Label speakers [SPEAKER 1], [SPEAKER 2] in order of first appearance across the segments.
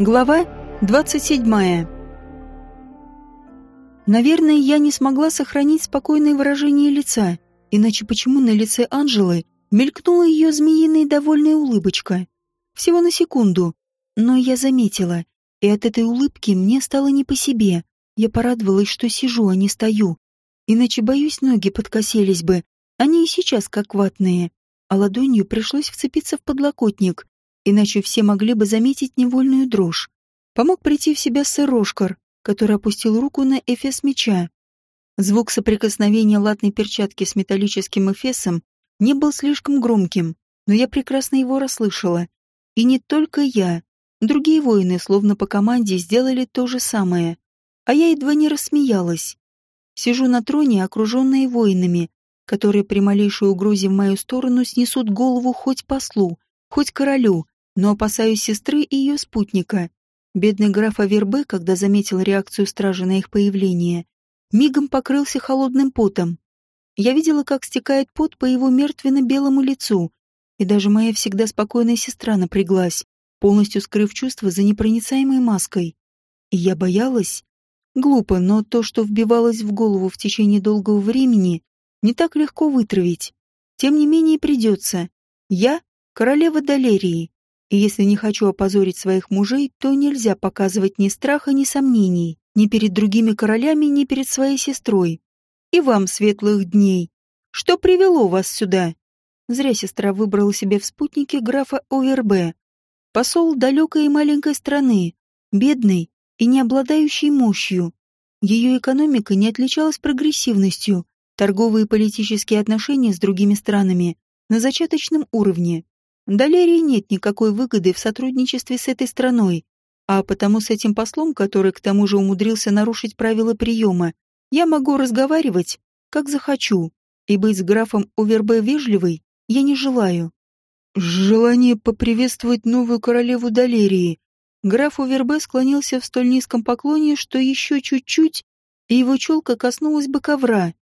[SPEAKER 1] Глава 27. Наверное, я не смогла сохранить спокойное выражение лица, иначе почему на лице Анжелы мелькнула ее змеиная довольная улыбочка? Всего на секунду, но я заметила, и от этой улыбки мне стало не по себе. Я порадовалась, что сижу, а не стою. Иначе, боюсь, ноги подкосились бы. Они и сейчас как ватные. А ладонью пришлось вцепиться в подлокотник, иначе все могли бы заметить невольную дрожь. Помог прийти в себя сэр Рошкар, который опустил руку на эфес меча. Звук соприкосновения латной перчатки с металлическим эфесом не был слишком громким, но я прекрасно его расслышала. И не только я. Другие воины, словно по команде, сделали то же самое. А я едва не рассмеялась. Сижу на троне, окруженная воинами, которые при малейшей угрозе в мою сторону снесут голову хоть послу, хоть королю, но опасаюсь сестры и ее спутника. Бедный граф Авербе, когда заметил реакцию стражи на их появление, мигом покрылся холодным потом. Я видела, как стекает пот по его мертвенно-белому лицу, и даже моя всегда спокойная сестра напряглась, полностью скрыв чувства за непроницаемой маской. И я боялась. Глупо, но то, что вбивалось в голову в течение долгого времени, не так легко вытравить. Тем не менее придется. Я — королева Далерии, и если не хочу опозорить своих мужей, то нельзя показывать ни страха, ни сомнений, ни перед другими королями, ни перед своей сестрой. И вам светлых дней. Что привело вас сюда? Зря сестра выбрала себе в спутнике графа Овербе. Посол далекой и маленькой страны, бедной и не обладающей мощью. Ее экономика не отличалась прогрессивностью, торговые и политические отношения с другими странами на зачаточном уровне. Далерии нет никакой выгоды в сотрудничестве с этой страной, а потому с этим послом, который к тому же умудрился нарушить правила приема, я могу разговаривать, как захочу, и быть с графом Овербе вежливой я не желаю. Желание поприветствовать новую королеву Далерии. Граф Овербе склонился в столь низком поклоне, что еще чуть-чуть, и его челка коснулась бы ковра.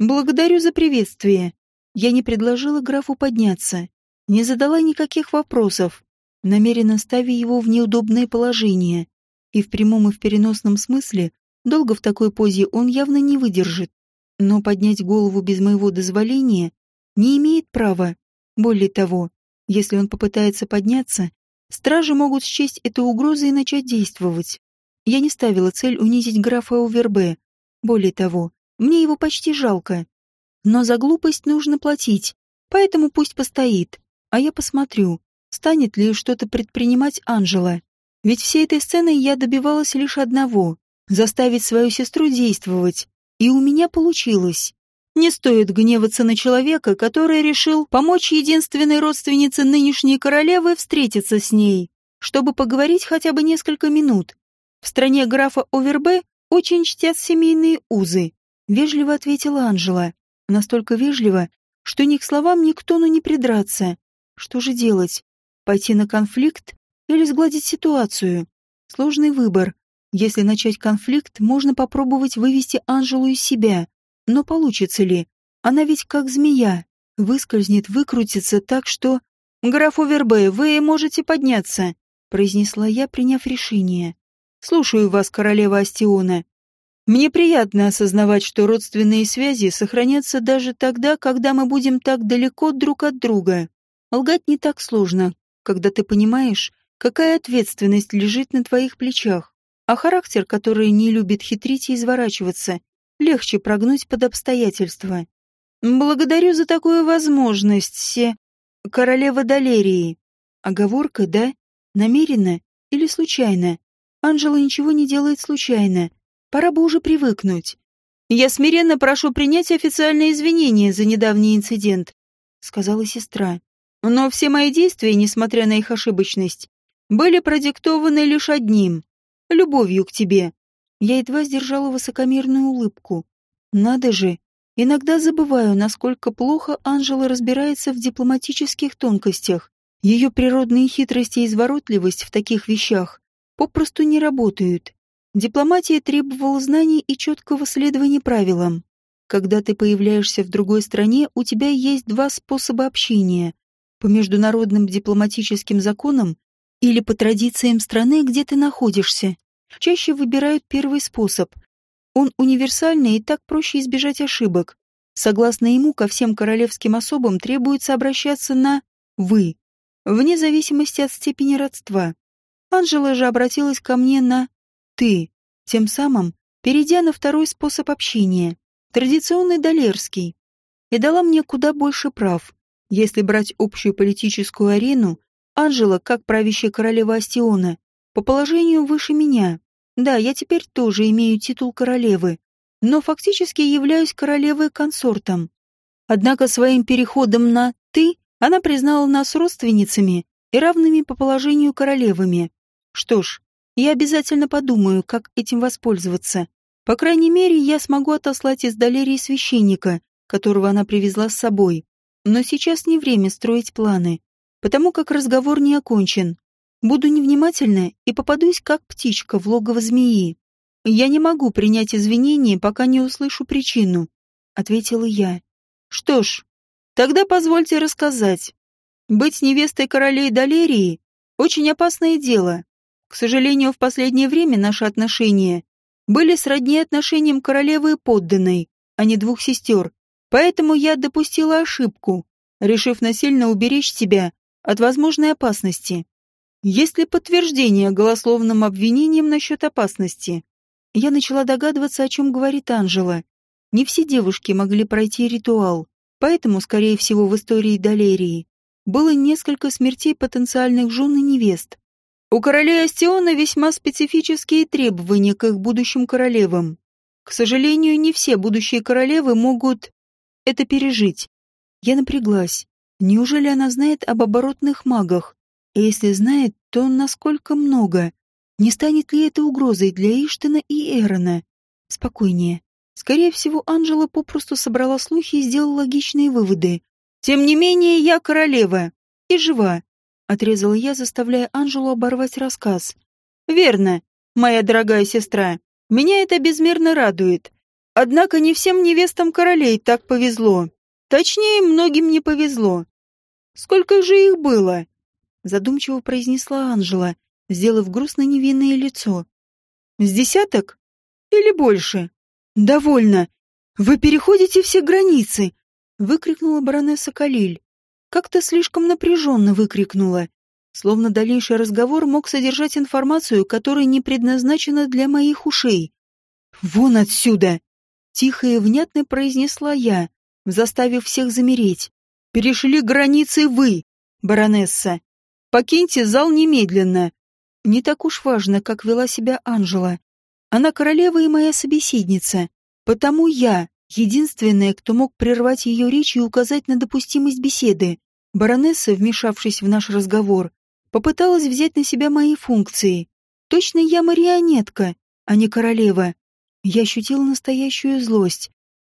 [SPEAKER 1] «Благодарю за приветствие». Я не предложила графу подняться не задала никаких вопросов, намеренно ставя его в неудобное положение. И в прямом и в переносном смысле долго в такой позе он явно не выдержит. Но поднять голову без моего дозволения не имеет права. Более того, если он попытается подняться, стражи могут счесть это угрозой и начать действовать. Я не ставила цель унизить графа Овербе. Более того, мне его почти жалко. Но за глупость нужно платить, поэтому пусть постоит а я посмотрю, станет ли что-то предпринимать Анжела. Ведь всей этой сценой я добивалась лишь одного — заставить свою сестру действовать. И у меня получилось. Не стоит гневаться на человека, который решил помочь единственной родственнице нынешней королевы встретиться с ней, чтобы поговорить хотя бы несколько минут. В стране графа Овербе очень чтят семейные узы, вежливо ответила Анжела. Настолько вежливо, что ни к словам никто ну не придраться. Что же делать? Пойти на конфликт или сгладить ситуацию? Сложный выбор. Если начать конфликт, можно попробовать вывести Анжелу из себя. Но получится ли? Она ведь как змея. Выскользнет, выкрутится так, что... «Граф Овербе, вы можете подняться», — произнесла я, приняв решение. «Слушаю вас, королева Астиона. Мне приятно осознавать, что родственные связи сохранятся даже тогда, когда мы будем так далеко друг от друга. Лгать не так сложно, когда ты понимаешь, какая ответственность лежит на твоих плечах, а характер, который не любит хитрить и изворачиваться, легче прогнуть под обстоятельства. Благодарю за такую возможность, се... королева Далерии. Оговорка, да? Намеренно или случайно? Анжела ничего не делает случайно. Пора бы уже привыкнуть. Я смиренно прошу принять официальные извинения за недавний инцидент, сказала сестра. Но все мои действия, несмотря на их ошибочность, были продиктованы лишь одним — любовью к тебе. Я едва сдержала высокомерную улыбку. Надо же, иногда забываю, насколько плохо Анжела разбирается в дипломатических тонкостях. Ее природные хитрости и изворотливость в таких вещах попросту не работают. Дипломатия требовала знаний и четкого следования правилам. Когда ты появляешься в другой стране, у тебя есть два способа общения по международным дипломатическим законам или по традициям страны, где ты находишься. Чаще выбирают первый способ. Он универсальный и так проще избежать ошибок. Согласно ему, ко всем королевским особам требуется обращаться на «вы», вне зависимости от степени родства. Анжела же обратилась ко мне на «ты», тем самым перейдя на второй способ общения, традиционный долерский, и дала мне куда больше прав. Если брать общую политическую арену, Анжела, как правящая королева Астиона, по положению выше меня. Да, я теперь тоже имею титул королевы, но фактически являюсь королевой-консортом. Однако своим переходом на «ты» она признала нас родственницами и равными по положению королевами. Что ж, я обязательно подумаю, как этим воспользоваться. По крайней мере, я смогу отослать из Долерии священника, которого она привезла с собой. Но сейчас не время строить планы, потому как разговор не окончен. Буду невнимательна и попадусь как птичка в логово змеи. Я не могу принять извинения, пока не услышу причину, ответила я. Что ж, тогда позвольте рассказать. Быть невестой королей Долерии очень опасное дело. К сожалению, в последнее время наши отношения были сродни отношениям королевы и подданной, а не двух сестер. Поэтому я допустила ошибку, решив насильно уберечь тебя от возможной опасности. Есть ли подтверждение голословным обвинениям насчет опасности? Я начала догадываться, о чем говорит Анжела. Не все девушки могли пройти ритуал, поэтому, скорее всего, в истории Долерии было несколько смертей потенциальных жен и невест. У королей Астиона весьма специфические требования к их будущим королевам. К сожалению, не все будущие королевы могут это пережить. Я напряглась. Неужели она знает об оборотных магах? И если знает, то насколько много? Не станет ли это угрозой для Иштена и Эрона? Спокойнее. Скорее всего, Анжела попросту собрала слухи и сделала логичные выводы. Тем не менее, я королева. И жива. Отрезала я, заставляя Анжелу оборвать рассказ. «Верно, моя дорогая сестра. Меня это безмерно радует. Однако не всем невестам королей так повезло. Точнее, многим не повезло. Сколько же их было?» Задумчиво произнесла Анжела, сделав грустно невинное лицо. «С десяток? Или больше?» «Довольно. Вы переходите все границы!» — выкрикнула баронесса Калиль. Как-то слишком напряженно выкрикнула, словно дальнейший разговор мог содержать информацию, которая не предназначена для моих ушей. «Вон отсюда!» — тихо и внятно произнесла я, заставив всех замереть. «Перешли границы вы, баронесса. Покиньте зал немедленно. Не так уж важно, как вела себя Анжела. Она королева и моя собеседница. Потому я, Единственная, кто мог прервать ее речь и указать на допустимость беседы. Баронесса, вмешавшись в наш разговор, попыталась взять на себя мои функции. Точно я марионетка, а не королева. Я ощутила настоящую злость.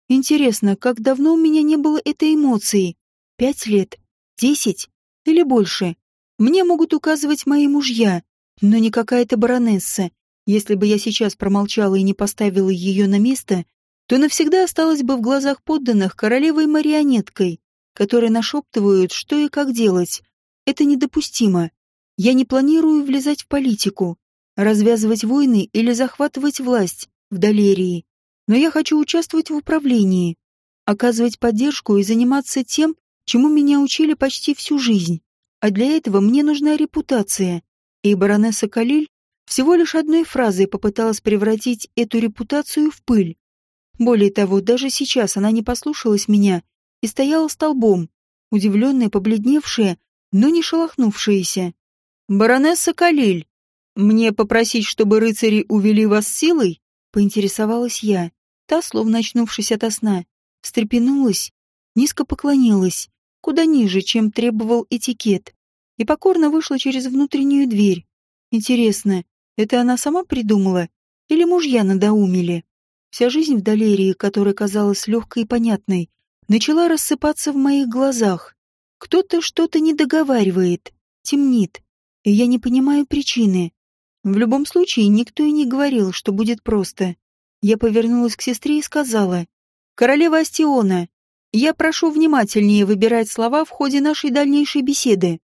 [SPEAKER 1] Интересно, как давно у меня не было этой эмоции? Пять лет? Десять? Или больше? Мне могут указывать мои мужья, но не какая-то баронесса. Если бы я сейчас промолчала и не поставила ее на место, то навсегда осталась бы в глазах подданных королевой-марионеткой, которые нашептывают, что и как делать. Это недопустимо. Я не планирую влезать в политику, развязывать войны или захватывать власть в Долерии. Но я хочу участвовать в управлении, оказывать поддержку и заниматься тем, чему меня учили почти всю жизнь. А для этого мне нужна репутация. И баронесса Калиль всего лишь одной фразой попыталась превратить эту репутацию в пыль. Более того, даже сейчас она не послушалась меня и стояла столбом, удивленная, побледневшая, но не шелохнувшаяся. «Баронесса Калиль, мне попросить, чтобы рыцари увели вас силой?» — поинтересовалась я. Та, словно очнувшись ото сна, встрепенулась, низко поклонилась, куда ниже, чем требовал этикет, и покорно вышла через внутреннюю дверь. Интересно, это она сама придумала или мужья надоумили? Вся жизнь в Долерии, которая казалась легкой и понятной, начала рассыпаться в моих глазах. Кто-то что-то не договаривает, темнит, и я не понимаю причины. В любом случае, никто и не говорил, что будет просто. Я повернулась к сестре и сказала, «Королева Астиона, я прошу внимательнее выбирать слова в ходе нашей дальнейшей беседы.